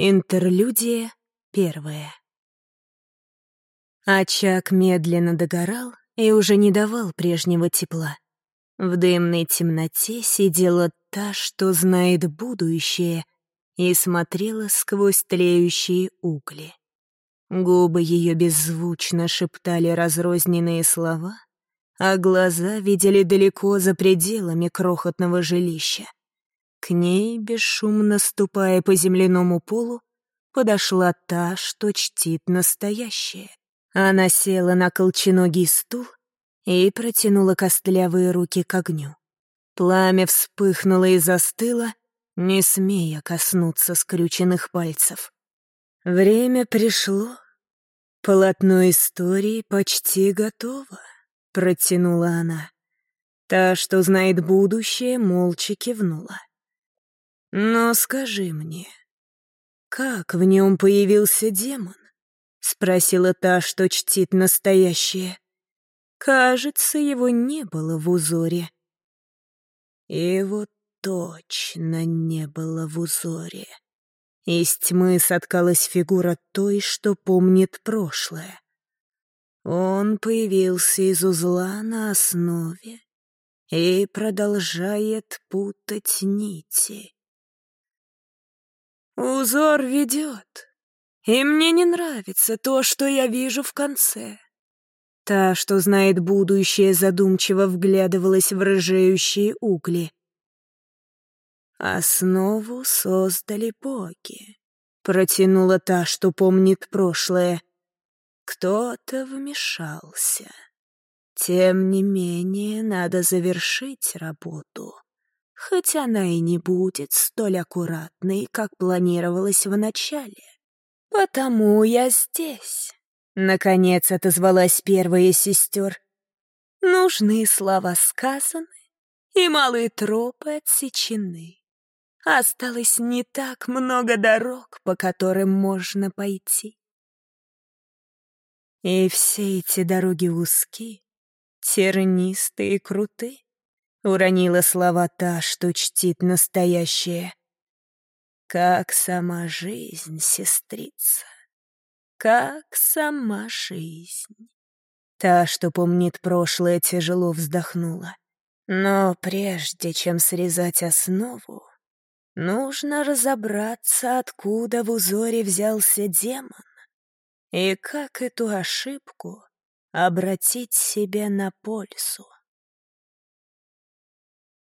Интерлюдия первая. Очаг медленно догорал и уже не давал прежнего тепла. В дымной темноте сидела та, что знает будущее, и смотрела сквозь тлеющие угли. Губы ее беззвучно шептали разрозненные слова, а глаза видели далеко за пределами крохотного жилища. К ней, бесшумно ступая по земляному полу, подошла та, что чтит настоящее. Она села на колченогий стул и протянула костлявые руки к огню. Пламя вспыхнуло и застыло, не смея коснуться скрюченных пальцев. Время пришло. Полотно истории почти готово, протянула она. Та, что знает будущее, молча кивнула. Но скажи мне, как в нем появился демон? Спросила та, что чтит настоящее. Кажется, его не было в узоре. Его точно не было в узоре. Из тьмы соткалась фигура той, что помнит прошлое. Он появился из узла на основе и продолжает путать нити. Узор ведет. И мне не нравится то, что я вижу в конце. Та, что знает будущее, задумчиво вглядывалась в рыжеющие угли. «Основу создали боги», — протянула та, что помнит прошлое. «Кто-то вмешался. Тем не менее, надо завершить работу» хоть она и не будет столь аккуратной, как планировалось в начале. «Потому я здесь», — наконец отозвалась первая сестер. «Нужные слова сказаны, и малые тропы отсечены. Осталось не так много дорог, по которым можно пойти. И все эти дороги узкие, тернистые и крутые. Уронила слова та, что чтит настоящее. Как сама жизнь, сестрица. Как сама жизнь. Та, что помнит прошлое, тяжело вздохнула. Но прежде чем срезать основу, нужно разобраться, откуда в узоре взялся демон, и как эту ошибку обратить себе на пользу.